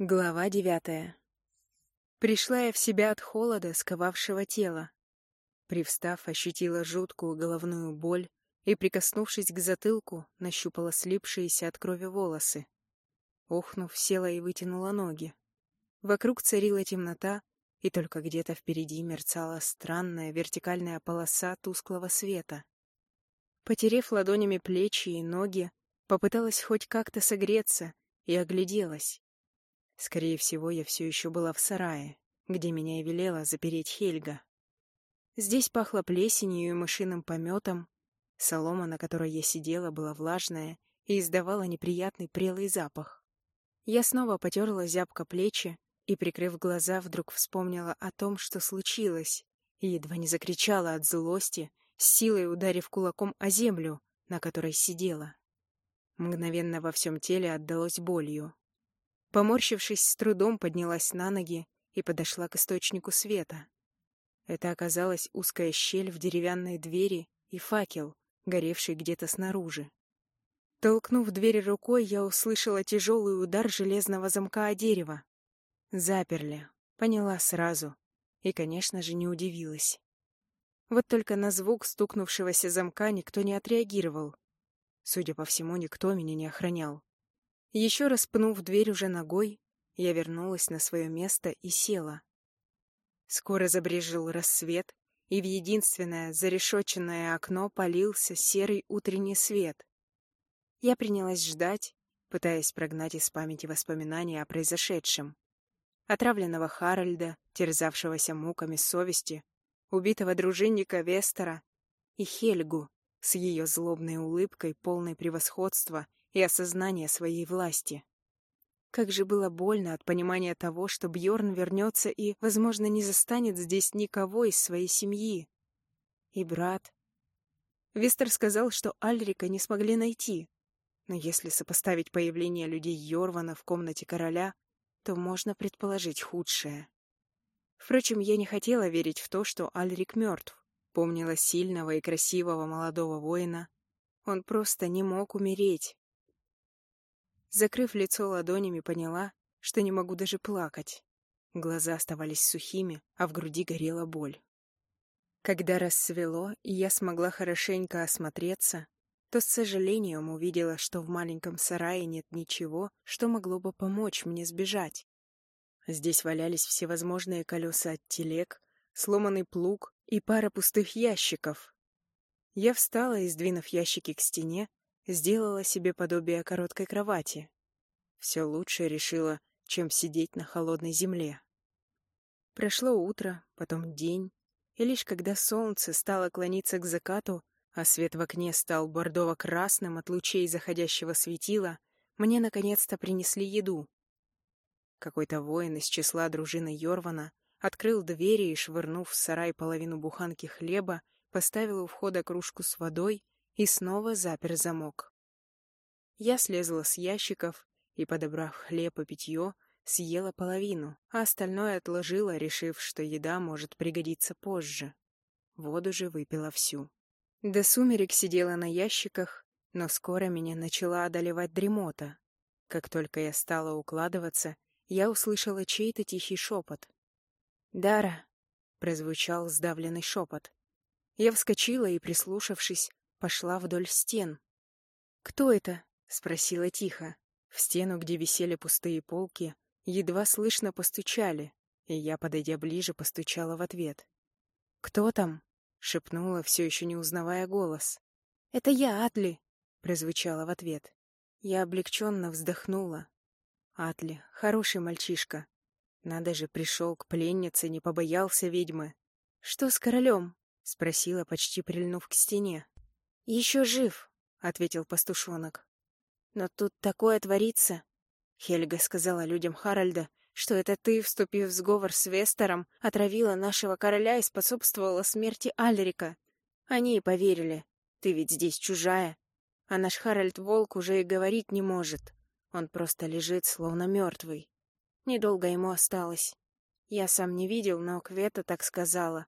Глава девятая. Пришла я в себя от холода, сковавшего тело. Привстав, ощутила жуткую головную боль и, прикоснувшись к затылку, нащупала слипшиеся от крови волосы. Охнув, села и вытянула ноги. Вокруг царила темнота, и только где-то впереди мерцала странная вертикальная полоса тусклого света. Потерев ладонями плечи и ноги, попыталась хоть как-то согреться и огляделась. Скорее всего, я все еще была в сарае, где меня и велела запереть Хельга. Здесь пахло плесенью и мышиным пометом. Солома, на которой я сидела, была влажная и издавала неприятный прелый запах. Я снова потерла зябко плечи и, прикрыв глаза, вдруг вспомнила о том, что случилось, и едва не закричала от злости, с силой ударив кулаком о землю, на которой сидела. Мгновенно во всем теле отдалось болью. Поморщившись, с трудом поднялась на ноги и подошла к источнику света. Это оказалась узкая щель в деревянной двери и факел, горевший где-то снаружи. Толкнув дверь рукой, я услышала тяжелый удар железного замка о дерево. Заперли. Поняла сразу. И, конечно же, не удивилась. Вот только на звук стукнувшегося замка никто не отреагировал. Судя по всему, никто меня не охранял. Еще раз пнув дверь уже ногой, я вернулась на свое место и села. Скоро забрежил рассвет, и в единственное зарешоченное окно полился серый утренний свет. Я принялась ждать, пытаясь прогнать из памяти воспоминания о произошедшем. Отравленного Харальда, терзавшегося муками совести, убитого дружинника Вестера и Хельгу с ее злобной улыбкой, полной превосходства и осознание своей власти. Как же было больно от понимания того, что Бьорн вернется и, возможно, не застанет здесь никого из своей семьи. И брат. Вестер сказал, что Альрика не смогли найти. Но если сопоставить появление людей Йорвана в комнате короля, то можно предположить худшее. Впрочем, я не хотела верить в то, что Альрик мертв. Помнила сильного и красивого молодого воина. Он просто не мог умереть. Закрыв лицо ладонями, поняла, что не могу даже плакать. Глаза оставались сухими, а в груди горела боль. Когда рассвело, и я смогла хорошенько осмотреться, то с сожалением увидела, что в маленьком сарае нет ничего, что могло бы помочь мне сбежать. Здесь валялись всевозможные колеса от телег, сломанный плуг и пара пустых ящиков. Я встала и, сдвинув ящики к стене, Сделала себе подобие короткой кровати. Все лучше решила, чем сидеть на холодной земле. Прошло утро, потом день, и лишь когда солнце стало клониться к закату, а свет в окне стал бордово-красным от лучей заходящего светила, мне наконец-то принесли еду. Какой-то воин из числа дружины Йорвана открыл двери и, швырнув в сарай половину буханки хлеба, поставил у входа кружку с водой и снова запер замок. Я слезла с ящиков и, подобрав хлеб и питье, съела половину, а остальное отложила, решив, что еда может пригодиться позже. Воду же выпила всю. До сумерек сидела на ящиках, но скоро меня начала одолевать дремота. Как только я стала укладываться, я услышала чей-то тихий шепот. «Дара!» — прозвучал сдавленный шепот. Я вскочила и, прислушавшись, пошла вдоль стен. «Кто это?» — спросила тихо. В стену, где висели пустые полки, едва слышно постучали, и я, подойдя ближе, постучала в ответ. «Кто там?» — шепнула, все еще не узнавая голос. «Это я, Атли!» — прозвучало в ответ. Я облегченно вздохнула. Атли, хороший мальчишка. Надо же, пришел к пленнице, не побоялся ведьмы. «Что с королем?» — спросила, почти прильнув к стене. «Еще жив», — ответил пастушонок. «Но тут такое творится». Хельга сказала людям Харальда, что это ты, вступив в сговор с Вестером, отравила нашего короля и способствовала смерти Альрика. Они и поверили. Ты ведь здесь чужая. А наш Харальд Волк уже и говорить не может. Он просто лежит, словно мертвый. Недолго ему осталось. Я сам не видел, но Квета так сказала.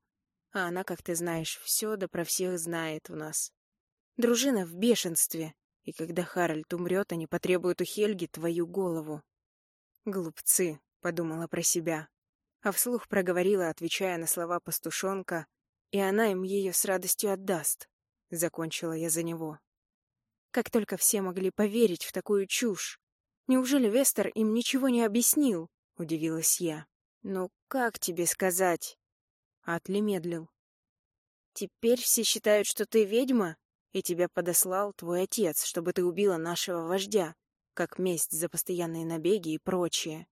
А она, как ты знаешь, все да про всех знает у нас. Дружина в бешенстве, и когда Харальд умрет, они потребуют у Хельги твою голову. «Глупцы», — подумала про себя, а вслух проговорила, отвечая на слова пастушонка, и она им ее с радостью отдаст. Закончила я за него. Как только все могли поверить в такую чушь. Неужели Вестер им ничего не объяснил? Удивилась я. Ну, как тебе сказать? Атли медлил. Теперь все считают, что ты ведьма, и тебя подослал твой отец, чтобы ты убила нашего вождя, как месть за постоянные набеги и прочее.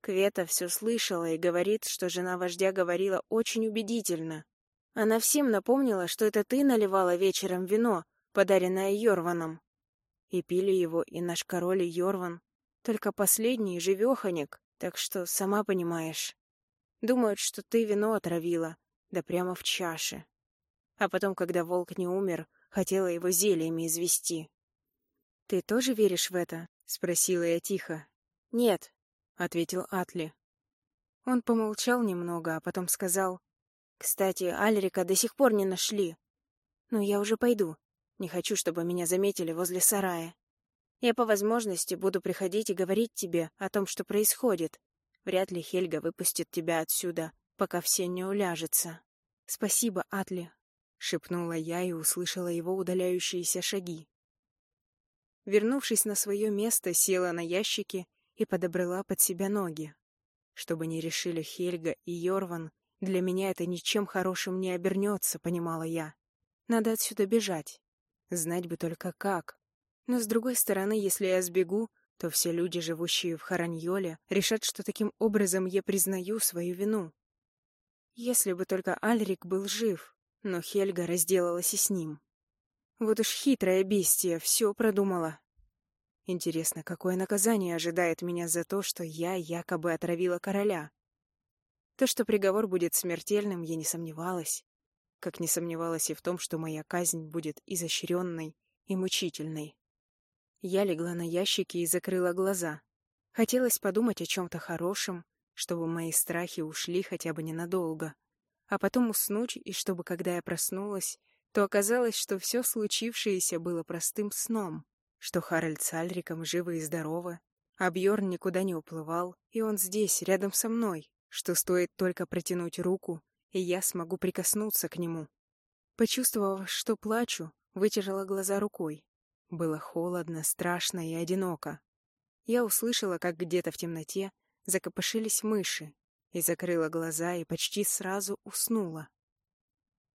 Квета все слышала и говорит, что жена вождя говорила очень убедительно. Она всем напомнила, что это ты наливала вечером вино, подаренное Йорваном. И пили его и наш король Йорван. Только последний живеханик, так что сама понимаешь. Думают, что ты вино отравила, да прямо в чаше. А потом, когда волк не умер, хотела его зельями извести. «Ты тоже веришь в это?» — спросила я тихо. «Нет», — ответил Атли. Он помолчал немного, а потом сказал, «Кстати, Альрика до сих пор не нашли. Но я уже пойду. Не хочу, чтобы меня заметили возле сарая. Я по возможности буду приходить и говорить тебе о том, что происходит. Вряд ли Хельга выпустит тебя отсюда, пока все не уляжется. Спасибо, Атли, — шепнула я и услышала его удаляющиеся шаги. Вернувшись на свое место, села на ящики и подобрала под себя ноги. Чтобы не решили Хельга и Йорван, для меня это ничем хорошим не обернется, понимала я. Надо отсюда бежать. Знать бы только как. Но, с другой стороны, если я сбегу, то все люди, живущие в Хараньоле, решат, что таким образом я признаю свою вину. Если бы только Альрик был жив, но Хельга разделалась и с ним. Вот уж хитрая бестия, все продумала. Интересно, какое наказание ожидает меня за то, что я якобы отравила короля? То, что приговор будет смертельным, я не сомневалась. Как не сомневалась и в том, что моя казнь будет изощренной и мучительной. Я легла на ящики и закрыла глаза. Хотелось подумать о чем-то хорошем, чтобы мои страхи ушли хотя бы ненадолго. А потом уснуть, и чтобы, когда я проснулась, то оказалось, что все случившееся было простым сном, что Харальд с Альриком живы и здоровы, а Бьорн никуда не уплывал, и он здесь, рядом со мной, что стоит только протянуть руку, и я смогу прикоснуться к нему. Почувствовав, что плачу, вытерла глаза рукой. Было холодно, страшно и одиноко. Я услышала, как где-то в темноте закопошились мыши, и закрыла глаза и почти сразу уснула.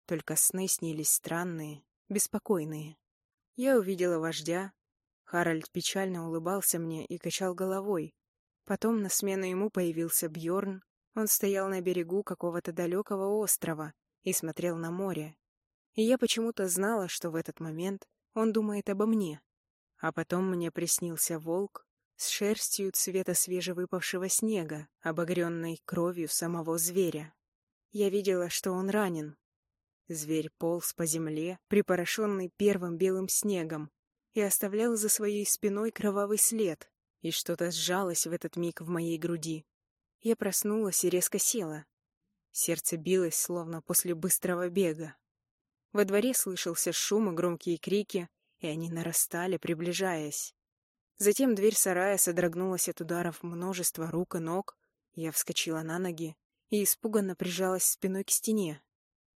Только сны снились странные, беспокойные. Я увидела вождя. Харальд печально улыбался мне и качал головой. Потом на смену ему появился Бьорн. Он стоял на берегу какого-то далекого острова и смотрел на море. И я почему-то знала, что в этот момент он думает обо мне. А потом мне приснился волк с шерстью цвета свежевыпавшего снега, обогренной кровью самого зверя. Я видела, что он ранен, Зверь полз по земле, припорошенный первым белым снегом, и оставлял за своей спиной кровавый след, и что-то сжалось в этот миг в моей груди. Я проснулась и резко села. Сердце билось, словно после быстрого бега. Во дворе слышался шум и громкие крики, и они нарастали, приближаясь. Затем дверь сарая содрогнулась от ударов множества рук и ног. Я вскочила на ноги и испуганно прижалась спиной к стене.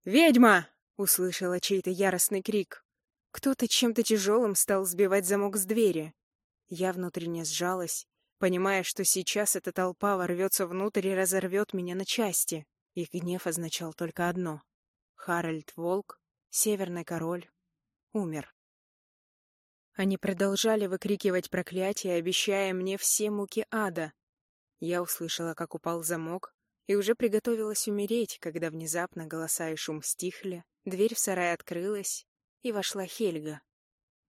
«Ведьма!» — услышала чей-то яростный крик. Кто-то чем-то тяжелым стал сбивать замок с двери. Я внутренне сжалась, понимая, что сейчас эта толпа ворвется внутрь и разорвет меня на части. Их гнев означал только одно. Харальд Волк, Северный Король, умер. Они продолжали выкрикивать проклятия, обещая мне все муки ада. Я услышала, как упал замок, и уже приготовилась умереть, когда внезапно голоса и шум стихли, дверь в сарай открылась, и вошла Хельга.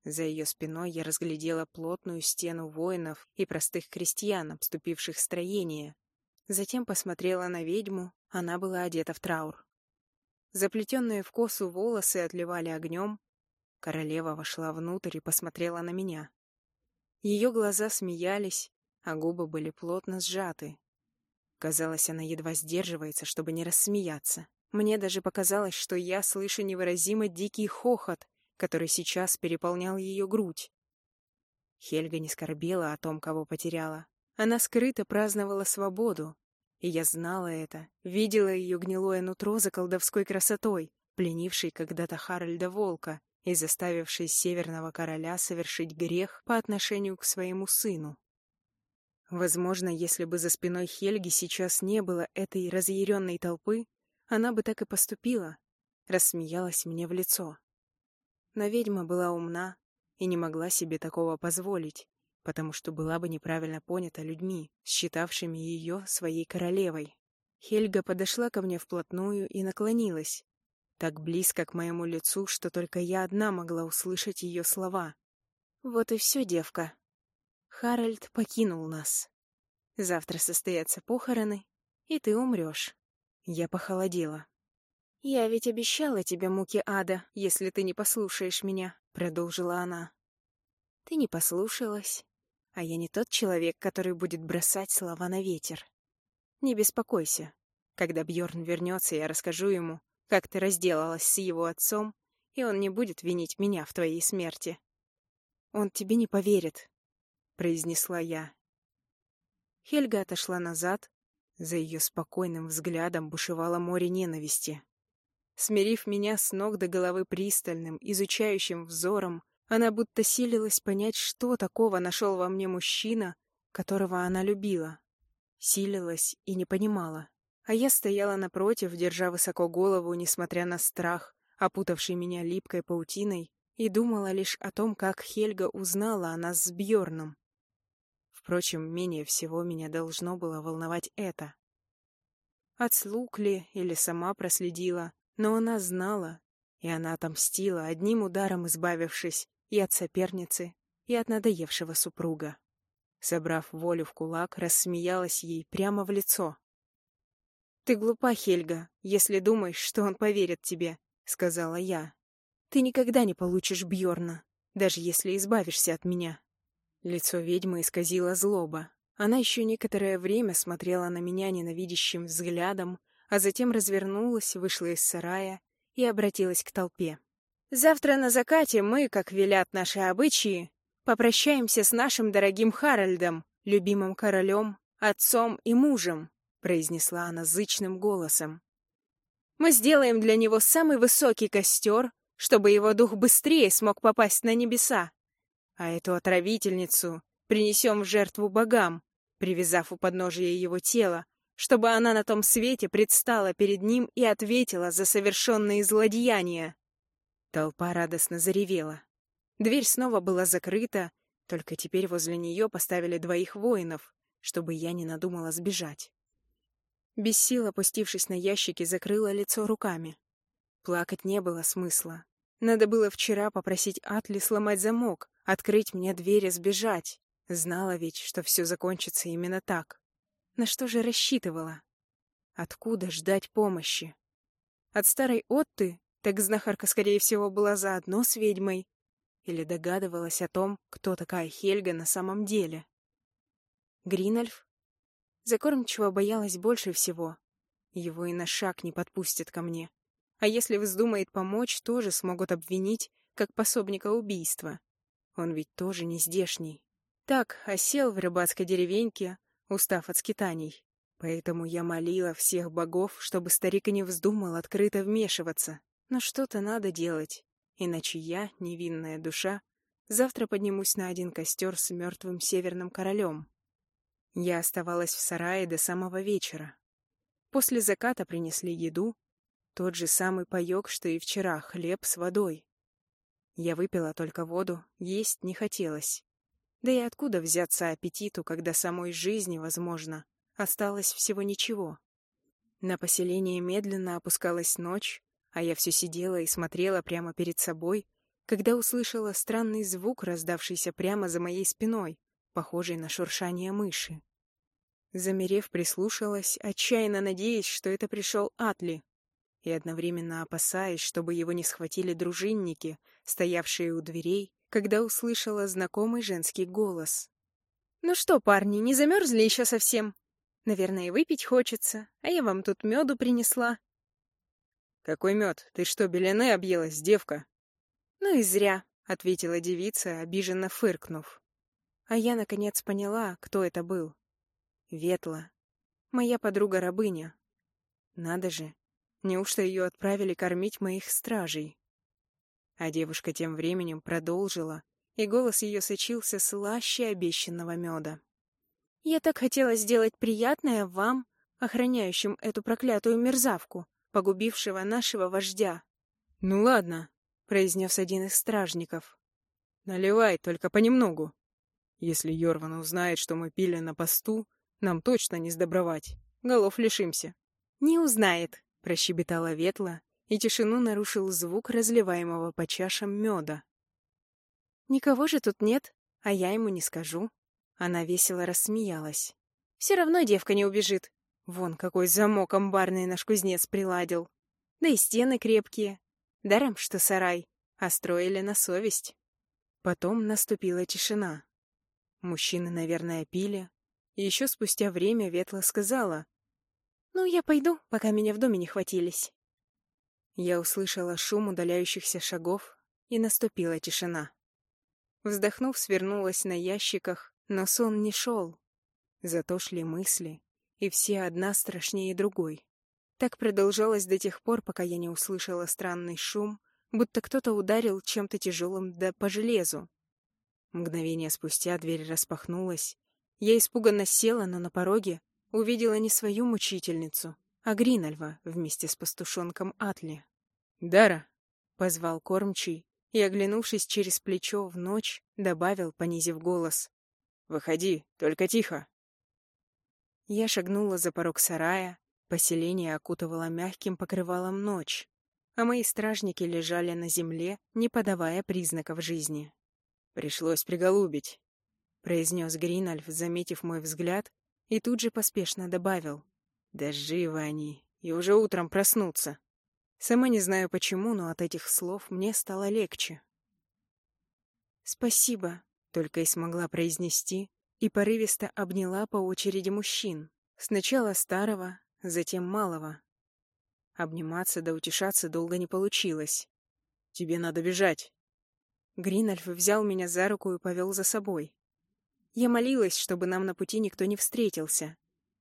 За ее спиной я разглядела плотную стену воинов и простых крестьян, обступивших строение. Затем посмотрела на ведьму, она была одета в траур. Заплетенные в косу волосы отливали огнем. Королева вошла внутрь и посмотрела на меня. Ее глаза смеялись, а губы были плотно сжаты, Казалось, она едва сдерживается, чтобы не рассмеяться. Мне даже показалось, что я слышу невыразимо дикий хохот, который сейчас переполнял ее грудь. Хельга не скорбела о том, кого потеряла. Она скрыто праздновала свободу. И я знала это, видела ее гнилое нутро за колдовской красотой, пленившей когда-то Харальда Волка и заставившей Северного Короля совершить грех по отношению к своему сыну. Возможно, если бы за спиной Хельги сейчас не было этой разъяренной толпы, она бы так и поступила, рассмеялась мне в лицо. Но ведьма была умна и не могла себе такого позволить, потому что была бы неправильно понята людьми, считавшими ее своей королевой. Хельга подошла ко мне вплотную и наклонилась, так близко к моему лицу, что только я одна могла услышать ее слова. «Вот и все, девка. Харальд покинул нас. Завтра состоятся похороны, и ты умрешь. Я похолодела. «Я ведь обещала тебе муки ада, если ты не послушаешь меня», — продолжила она. «Ты не послушалась, а я не тот человек, который будет бросать слова на ветер. Не беспокойся. Когда Бьорн вернется, я расскажу ему, как ты разделалась с его отцом, и он не будет винить меня в твоей смерти. Он тебе не поверит, произнесла я. Хельга отошла назад. За ее спокойным взглядом бушевало море ненависти. Смирив меня с ног до головы пристальным, изучающим взором, она будто силилась понять, что такого нашел во мне мужчина, которого она любила. Силилась и не понимала. А я стояла напротив, держа высоко голову, несмотря на страх, опутавший меня липкой паутиной, и думала лишь о том, как Хельга узнала о нас с Бьорном. Впрочем, менее всего меня должно было волновать это. От ли или сама проследила, но она знала, и она отомстила, одним ударом избавившись и от соперницы, и от надоевшего супруга. Собрав волю в кулак, рассмеялась ей прямо в лицо. «Ты глупа, Хельга, если думаешь, что он поверит тебе», — сказала я. «Ты никогда не получишь Бьорна, даже если избавишься от меня». Лицо ведьмы исказило злоба. Она еще некоторое время смотрела на меня ненавидящим взглядом, а затем развернулась, вышла из сарая и обратилась к толпе. «Завтра на закате мы, как велят наши обычаи, попрощаемся с нашим дорогим Харальдом, любимым королем, отцом и мужем», произнесла она зычным голосом. «Мы сделаем для него самый высокий костер, чтобы его дух быстрее смог попасть на небеса а эту отравительницу принесем в жертву богам, привязав у подножия его тела, чтобы она на том свете предстала перед ним и ответила за совершенные злодеяния. Толпа радостно заревела. Дверь снова была закрыта, только теперь возле нее поставили двоих воинов, чтобы я не надумала сбежать. Без сил опустившись на ящики, закрыла лицо руками. Плакать не было смысла. Надо было вчера попросить Атли сломать замок, открыть мне дверь и сбежать. Знала ведь, что все закончится именно так. На что же рассчитывала? Откуда ждать помощи? От старой Отты, так знахарка, скорее всего, была заодно с ведьмой. Или догадывалась о том, кто такая Хельга на самом деле. Гринальф? Закормчиво боялась больше всего. Его и на шаг не подпустят ко мне. А если вздумает помочь, тоже смогут обвинить, как пособника убийства. Он ведь тоже не здешний. Так, осел в рыбацкой деревеньке, устав от скитаний. Поэтому я молила всех богов, чтобы старик не вздумал открыто вмешиваться. Но что-то надо делать, иначе я, невинная душа, завтра поднимусь на один костер с мертвым северным королем. Я оставалась в сарае до самого вечера. После заката принесли еду, тот же самый паёк, что и вчера, хлеб с водой. Я выпила только воду, есть не хотелось. Да и откуда взяться аппетиту, когда самой жизни, возможно, осталось всего ничего? На поселение медленно опускалась ночь, а я все сидела и смотрела прямо перед собой, когда услышала странный звук, раздавшийся прямо за моей спиной, похожий на шуршание мыши. Замерев, прислушалась, отчаянно надеясь, что это пришел Атли, и одновременно опасаясь, чтобы его не схватили дружинники, стоявшие у дверей, когда услышала знакомый женский голос. «Ну что, парни, не замерзли еще совсем? Наверное, и выпить хочется, а я вам тут меду принесла». «Какой мед? Ты что, белены объелась, девка?» «Ну и зря», — ответила девица, обиженно фыркнув. А я, наконец, поняла, кто это был. Ветла. Моя подруга-рабыня. Надо же, неужто ее отправили кормить моих стражей? А девушка тем временем продолжила, и голос ее сочился слаще обещанного меда. «Я так хотела сделать приятное вам, охраняющим эту проклятую мерзавку, погубившего нашего вождя». «Ну ладно», — произнес один из стражников. «Наливай, только понемногу. Если Йорван узнает, что мы пили на посту, нам точно не сдобровать. Голов лишимся. Не узнает, прощебетала Ветла, и тишину нарушил звук разливаемого по чашам меда. Никого же тут нет, а я ему не скажу. Она весело рассмеялась. Все равно девка не убежит. Вон какой замок амбарный наш кузнец приладил. Да и стены крепкие. Даром, что сарай, а строили на совесть. Потом наступила тишина. Мужчины, наверное, пили, и еще спустя время Ветла сказала. «Ну, я пойду, пока меня в доме не хватились». Я услышала шум удаляющихся шагов, и наступила тишина. Вздохнув, свернулась на ящиках, но сон не шел. Зато шли мысли, и все одна страшнее другой. Так продолжалось до тех пор, пока я не услышала странный шум, будто кто-то ударил чем-то тяжелым да по железу. Мгновение спустя дверь распахнулась, я испуганно села, но на пороге увидела не свою мучительницу, а Гринальва вместе с пастушонком Атли. «Дара!» — позвал кормчий и, оглянувшись через плечо в ночь, добавил, понизив голос. «Выходи, только тихо!» Я шагнула за порог сарая, поселение окутывало мягким покрывалом ночь, а мои стражники лежали на земле, не подавая признаков жизни. Пришлось приголубить. — произнес Гринальф, заметив мой взгляд, и тут же поспешно добавил. «Да живы они, и уже утром проснутся». Сама не знаю почему, но от этих слов мне стало легче. «Спасибо», — только и смогла произнести, и порывисто обняла по очереди мужчин. Сначала старого, затем малого. Обниматься да утешаться долго не получилось. «Тебе надо бежать». Гринальф взял меня за руку и повел за собой. Я молилась, чтобы нам на пути никто не встретился.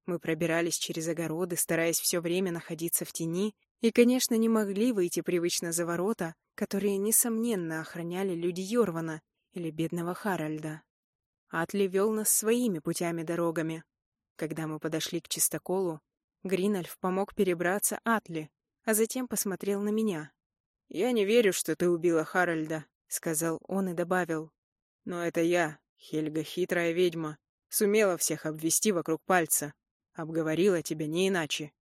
Мы пробирались через огороды, стараясь все время находиться в тени, и, конечно, не могли выйти привычно за ворота, которые, несомненно, охраняли люди Йорвана или бедного Харальда. Атли вел нас своими путями-дорогами. Когда мы подошли к чистоколу, Гринальф помог перебраться Атли, а затем посмотрел на меня. «Я не верю, что ты убила Харальда», — сказал он и добавил. «Но это я, Хельга хитрая ведьма, сумела всех обвести вокруг пальца. Обговорила тебя не иначе.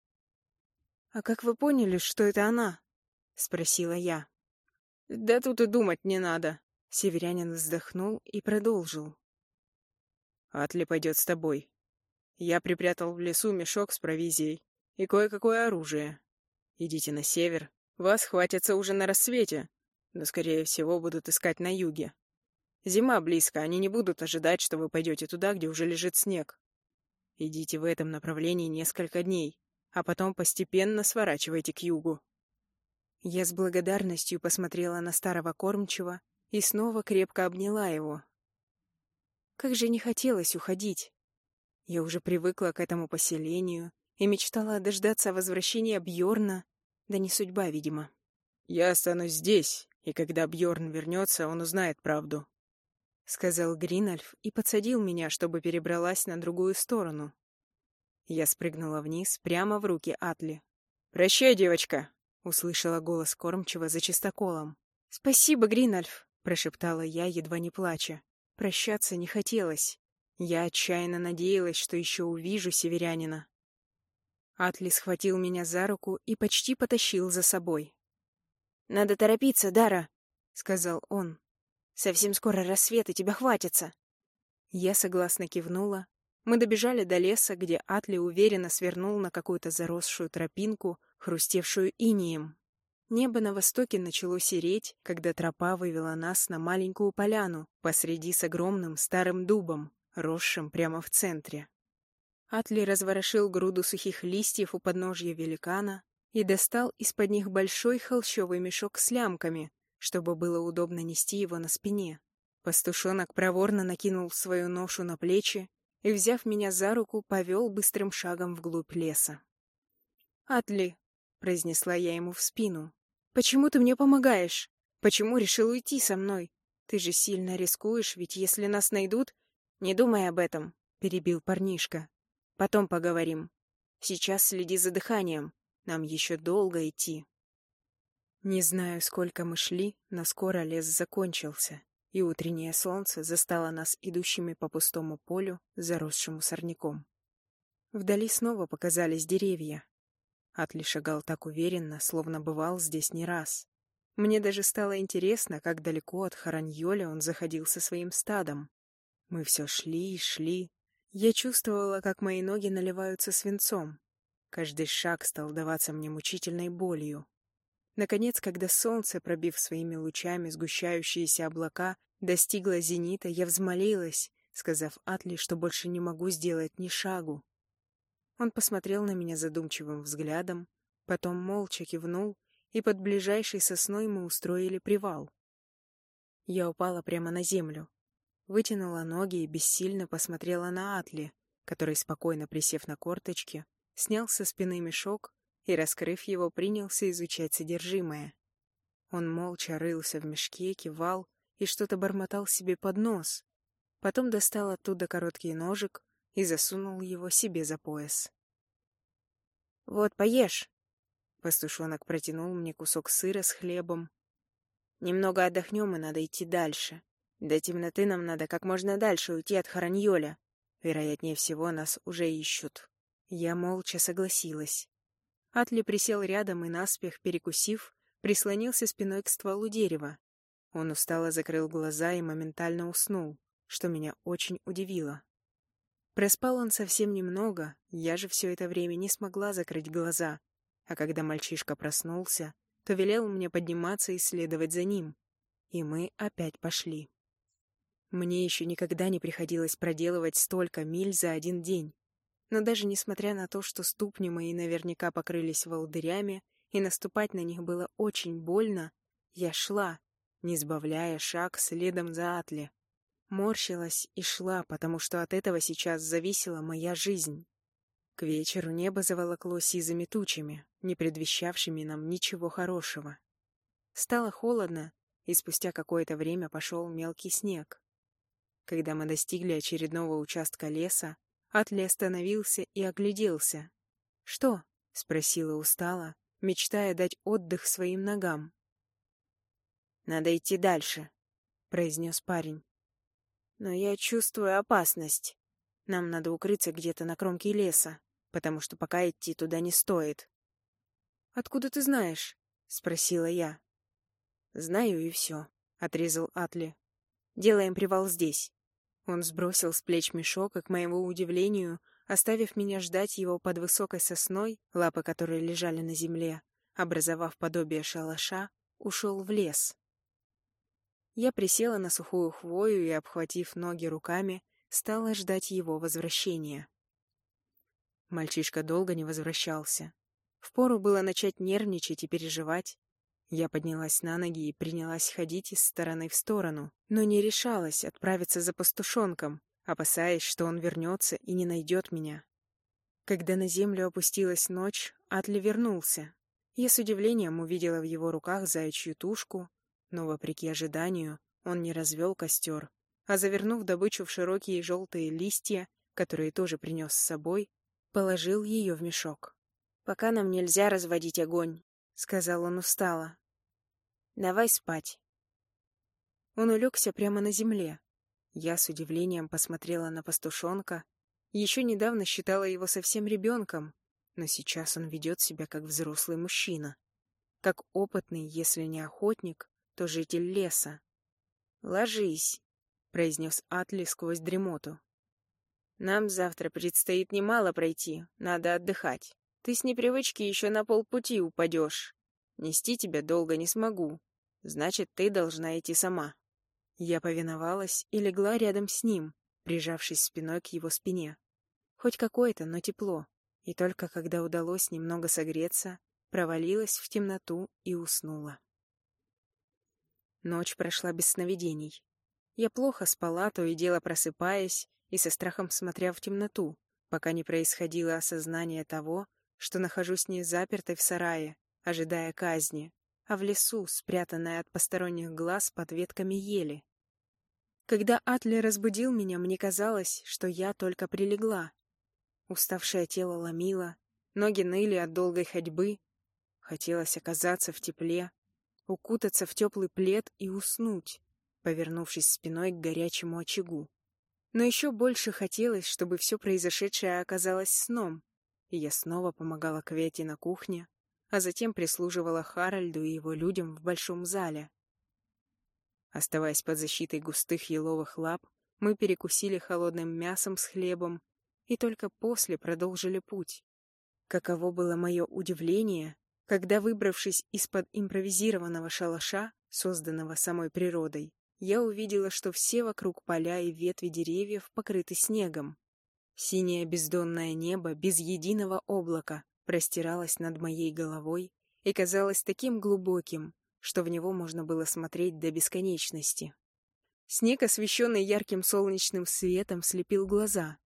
— А как вы поняли, что это она? — спросила я. — Да тут и думать не надо. Северянин вздохнул и продолжил. — Атли пойдет с тобой. Я припрятал в лесу мешок с провизией и кое-какое оружие. Идите на север. Вас хватятся уже на рассвете, но, скорее всего, будут искать на юге. Зима близко, они не будут ожидать, что вы пойдете туда, где уже лежит снег. Идите в этом направлении несколько дней, а потом постепенно сворачивайте к югу. Я с благодарностью посмотрела на старого кормчего и снова крепко обняла его. Как же не хотелось уходить. Я уже привыкла к этому поселению и мечтала дождаться возвращения Бьорна, да не судьба, видимо. Я останусь здесь, и когда Бьорн вернется, он узнает правду. — сказал Гринальф и подсадил меня, чтобы перебралась на другую сторону. Я спрыгнула вниз, прямо в руки Атли. «Прощай, девочка!» — услышала голос кормчего за чистоколом. «Спасибо, Гринальф!» — прошептала я, едва не плача. Прощаться не хотелось. Я отчаянно надеялась, что еще увижу северянина. Атли схватил меня за руку и почти потащил за собой. «Надо торопиться, Дара!» — сказал он. Совсем скоро рассвет, и тебя хватится. Я согласно кивнула. Мы добежали до леса, где Атли уверенно свернул на какую-то заросшую тропинку, хрустевшую инием. Небо на востоке начало сереть, когда тропа вывела нас на маленькую поляну посреди с огромным старым дубом, росшим прямо в центре. Атли разворошил груду сухих листьев у подножья великана и достал из-под них большой холщовый мешок с лямками, чтобы было удобно нести его на спине. Пастушонок проворно накинул свою ношу на плечи и, взяв меня за руку, повел быстрым шагом вглубь леса. «Атли», — произнесла я ему в спину, — «почему ты мне помогаешь? Почему решил уйти со мной? Ты же сильно рискуешь, ведь если нас найдут...» «Не думай об этом», — перебил парнишка. «Потом поговорим. Сейчас следи за дыханием. Нам еще долго идти». Не знаю, сколько мы шли, но скоро лес закончился, и утреннее солнце застало нас идущими по пустому полю, заросшему сорняком. Вдали снова показались деревья. Атли шагал так уверенно, словно бывал здесь не раз. Мне даже стало интересно, как далеко от Хараньоля он заходил со своим стадом. Мы все шли и шли. Я чувствовала, как мои ноги наливаются свинцом. Каждый шаг стал даваться мне мучительной болью. Наконец, когда солнце, пробив своими лучами сгущающиеся облака, достигло зенита, я взмолилась, сказав Атли, что больше не могу сделать ни шагу. Он посмотрел на меня задумчивым взглядом, потом молча кивнул, и под ближайшей сосной мы устроили привал. Я упала прямо на землю, вытянула ноги и бессильно посмотрела на Атли, который, спокойно присев на корточки, снял со спины мешок и, раскрыв его, принялся изучать содержимое. Он молча рылся в мешке, кивал и что-то бормотал себе под нос. Потом достал оттуда короткий ножик и засунул его себе за пояс. «Вот, поешь!» Пастушонок протянул мне кусок сыра с хлебом. «Немного отдохнем, и надо идти дальше. До темноты нам надо как можно дальше уйти от Хараньоля. Вероятнее всего, нас уже ищут». Я молча согласилась. Атли присел рядом и, наспех перекусив, прислонился спиной к стволу дерева. Он устало закрыл глаза и моментально уснул, что меня очень удивило. Проспал он совсем немного, я же все это время не смогла закрыть глаза, а когда мальчишка проснулся, то велел мне подниматься и следовать за ним. И мы опять пошли. Мне еще никогда не приходилось проделывать столько миль за один день. Но даже несмотря на то, что ступни мои наверняка покрылись волдырями, и наступать на них было очень больно, я шла, не сбавляя шаг следом за Атли. Морщилась и шла, потому что от этого сейчас зависела моя жизнь. К вечеру небо заволокло сизыми тучами, не предвещавшими нам ничего хорошего. Стало холодно, и спустя какое-то время пошел мелкий снег. Когда мы достигли очередного участка леса, Атли остановился и огляделся. «Что?» — спросила устало, мечтая дать отдых своим ногам. «Надо идти дальше», — произнес парень. «Но я чувствую опасность. Нам надо укрыться где-то на кромке леса, потому что пока идти туда не стоит». «Откуда ты знаешь?» — спросила я. «Знаю и все», — отрезал Атли. «Делаем привал здесь. Он сбросил с плеч мешок, и, к моему удивлению, оставив меня ждать его под высокой сосной, лапы которой лежали на земле, образовав подобие шалаша, ушел в лес. Я присела на сухую хвою и, обхватив ноги руками, стала ждать его возвращения. Мальчишка долго не возвращался. Впору было начать нервничать и переживать, я поднялась на ноги и принялась ходить из стороны в сторону, но не решалась отправиться за пастушонком, опасаясь, что он вернется и не найдет меня. Когда на землю опустилась ночь, Атли вернулся. Я с удивлением увидела в его руках заячью тушку, но, вопреки ожиданию, он не развел костер, а, завернув добычу в широкие желтые листья, которые тоже принес с собой, положил ее в мешок. «Пока нам нельзя разводить огонь», — сказал он устало. Давай спать. Он улегся прямо на земле. Я с удивлением посмотрела на пастушонка. Еще недавно считала его совсем ребенком, но сейчас он ведет себя как взрослый мужчина. Как опытный, если не охотник, то житель леса. «Ложись», — произнес Атли сквозь дремоту. «Нам завтра предстоит немало пройти, надо отдыхать. Ты с непривычки еще на полпути упадешь. Нести тебя долго не смогу. Значит, ты должна идти сама. Я повиновалась и легла рядом с ним, прижавшись спиной к его спине. Хоть какое-то, но тепло. И только когда удалось немного согреться, провалилась в темноту и уснула. Ночь прошла без сновидений. Я плохо спала, то и дело просыпаясь, и со страхом смотря в темноту, пока не происходило осознание того, что нахожусь не запертой в сарае, ожидая казни, а в лесу, спрятанная от посторонних глаз под ветками ели. Когда Атли разбудил меня, мне казалось, что я только прилегла. Уставшее тело ломило, ноги ныли от долгой ходьбы. Хотелось оказаться в тепле, укутаться в теплый плед и уснуть, повернувшись спиной к горячему очагу. Но еще больше хотелось, чтобы все произошедшее оказалось сном, и я снова помогала Квете на кухне, а затем прислуживала Харальду и его людям в большом зале. Оставаясь под защитой густых еловых лап, мы перекусили холодным мясом с хлебом и только после продолжили путь. Каково было мое удивление, когда, выбравшись из-под импровизированного шалаша, созданного самой природой, я увидела, что все вокруг поля и ветви деревьев покрыты снегом. Синее бездонное небо без единого облака простиралось над моей головой и казалось таким глубоким, что в него можно было смотреть до бесконечности. Снег, освещенный ярким солнечным светом, слепил глаза.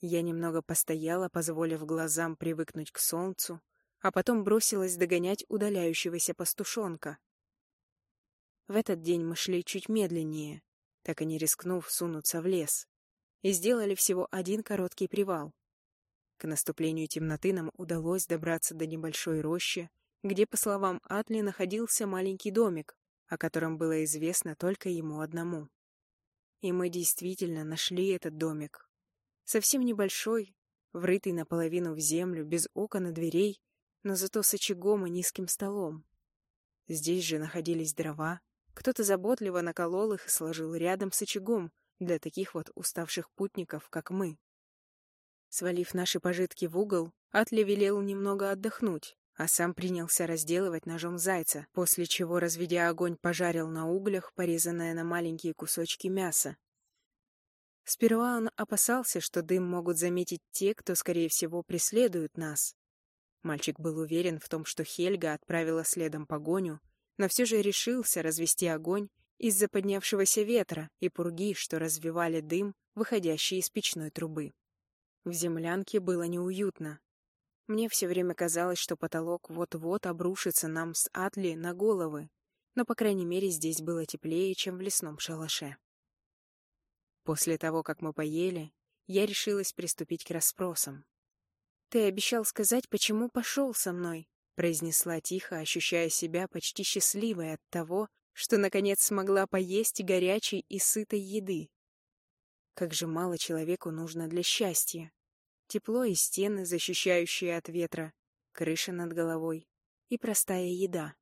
Я немного постояла, позволив глазам привыкнуть к солнцу, а потом бросилась догонять удаляющегося пастушонка. В этот день мы шли чуть медленнее, так и не рискнув сунуться в лес, и сделали всего один короткий привал. К наступлению темноты нам удалось добраться до небольшой рощи, где, по словам Атли, находился маленький домик, о котором было известно только ему одному. И мы действительно нашли этот домик. Совсем небольшой, врытый наполовину в землю, без окон и дверей, но зато с очагом и низким столом. Здесь же находились дрова, кто-то заботливо наколол их и сложил рядом с очагом для таких вот уставших путников, как мы. Свалив наши пожитки в угол, Атли велел немного отдохнуть, а сам принялся разделывать ножом зайца, после чего, разведя огонь, пожарил на углях порезанное на маленькие кусочки мяса. Сперва он опасался, что дым могут заметить те, кто, скорее всего, преследуют нас. Мальчик был уверен в том, что Хельга отправила следом погоню, но все же решился развести огонь из-за поднявшегося ветра и пурги, что развивали дым, выходящий из печной трубы. В землянке было неуютно, мне все время казалось, что потолок вот-вот обрушится нам с Атли на головы, но, по крайней мере, здесь было теплее, чем в лесном шалаше. После того, как мы поели, я решилась приступить к расспросам. «Ты обещал сказать, почему пошел со мной», — произнесла тихо, ощущая себя почти счастливой от того, что, наконец, смогла поесть горячей и сытой еды. Как же мало человеку нужно для счастья. Тепло и стены, защищающие от ветра, крыша над головой и простая еда.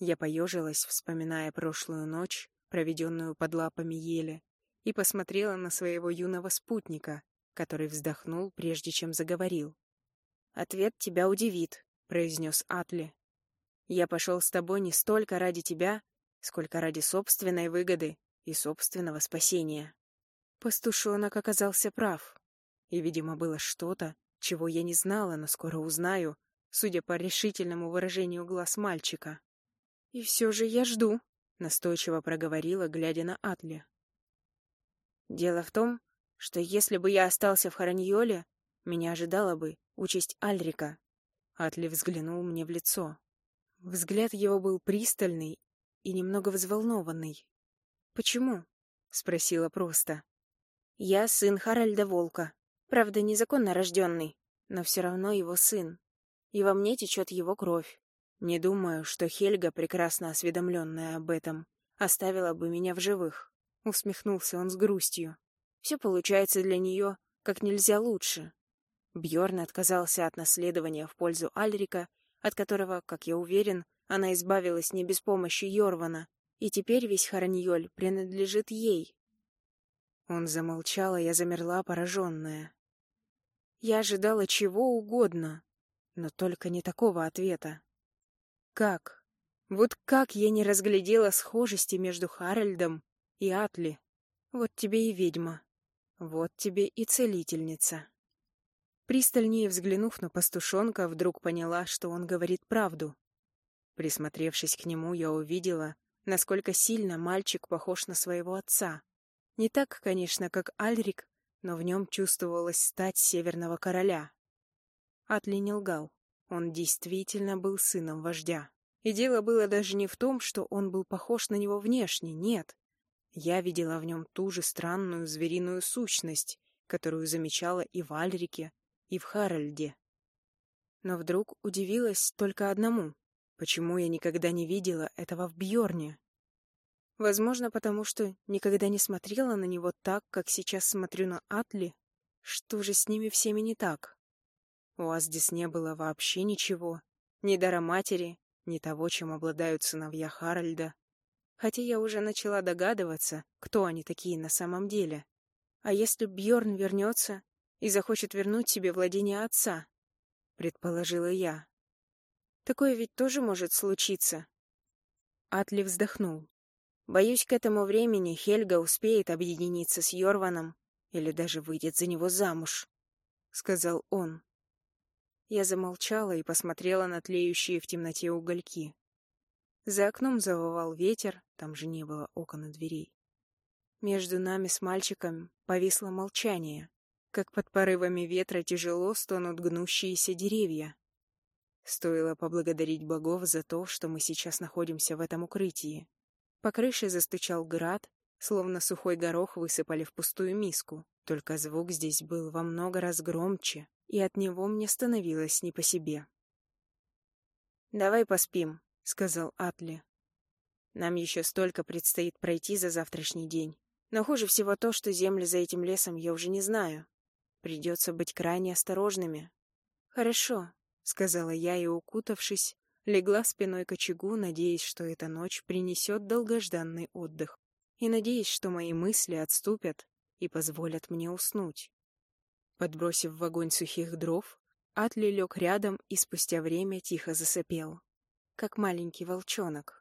Я поежилась, вспоминая прошлую ночь, проведенную под лапами ели, и посмотрела на своего юного спутника, который вздохнул, прежде чем заговорил. «Ответ тебя удивит», — произнес Атли. «Я пошел с тобой не столько ради тебя, сколько ради собственной выгоды и собственного спасения». Пастушонок оказался прав. И, видимо, было что-то, чего я не знала, но скоро узнаю, судя по решительному выражению глаз мальчика. «И все же я жду», — настойчиво проговорила, глядя на Атли. «Дело в том, что если бы я остался в Хараньоле, меня ожидала бы участь Альрика». Атли взглянул мне в лицо. Взгляд его был пристальный и немного взволнованный. «Почему?» — спросила просто. «Я сын Харальда Волка», Правда, незаконно рожденный, но все равно его сын. И во мне течет его кровь. Не думаю, что Хельга, прекрасно осведомленная об этом, оставила бы меня в живых. Усмехнулся он с грустью. Все получается для нее как нельзя лучше. Бьорн отказался от наследования в пользу Альрика, от которого, как я уверен, она избавилась не без помощи Йорвана, и теперь весь Хараньоль принадлежит ей. Он замолчал, а я замерла, пораженная. Я ожидала чего угодно, но только не такого ответа. Как? Вот как я не разглядела схожести между Харальдом и Атли? Вот тебе и ведьма. Вот тебе и целительница. Пристальнее взглянув на пастушонка, вдруг поняла, что он говорит правду. Присмотревшись к нему, я увидела, насколько сильно мальчик похож на своего отца. Не так, конечно, как Альрик, но в нем чувствовалась стать Северного Короля. Атли не лгал. Он действительно был сыном вождя. И дело было даже не в том, что он был похож на него внешне, нет. Я видела в нем ту же странную звериную сущность, которую замечала и в Альрике, и в Харальде. Но вдруг удивилась только одному. Почему я никогда не видела этого в Бьорне? Возможно, потому что никогда не смотрела на него так, как сейчас смотрю на Атли. Что же с ними всеми не так? У Аздис не было вообще ничего. Ни дара матери, ни того, чем обладают сыновья Харальда. Хотя я уже начала догадываться, кто они такие на самом деле. А если Бьорн вернется и захочет вернуть себе владение отца? Предположила я. Такое ведь тоже может случиться. Атли вздохнул. Боюсь, к этому времени Хельга успеет объединиться с Йорваном или даже выйдет за него замуж, — сказал он. Я замолчала и посмотрела на тлеющие в темноте угольки. За окном завывал ветер, там же не было окон и дверей. Между нами с мальчиком повисло молчание, как под порывами ветра тяжело стонут гнущиеся деревья. Стоило поблагодарить богов за то, что мы сейчас находимся в этом укрытии. По крыше застучал град, словно сухой горох высыпали в пустую миску. Только звук здесь был во много раз громче, и от него мне становилось не по себе. «Давай поспим», — сказал Атли. «Нам еще столько предстоит пройти за завтрашний день. Но хуже всего то, что земли за этим лесом я уже не знаю. Придется быть крайне осторожными». «Хорошо», — сказала я и, укутавшись, Легла спиной к очагу, надеясь, что эта ночь принесет долгожданный отдых, и надеясь, что мои мысли отступят и позволят мне уснуть. Подбросив в огонь сухих дров, Атли лег рядом и спустя время тихо засопел, как маленький волчонок.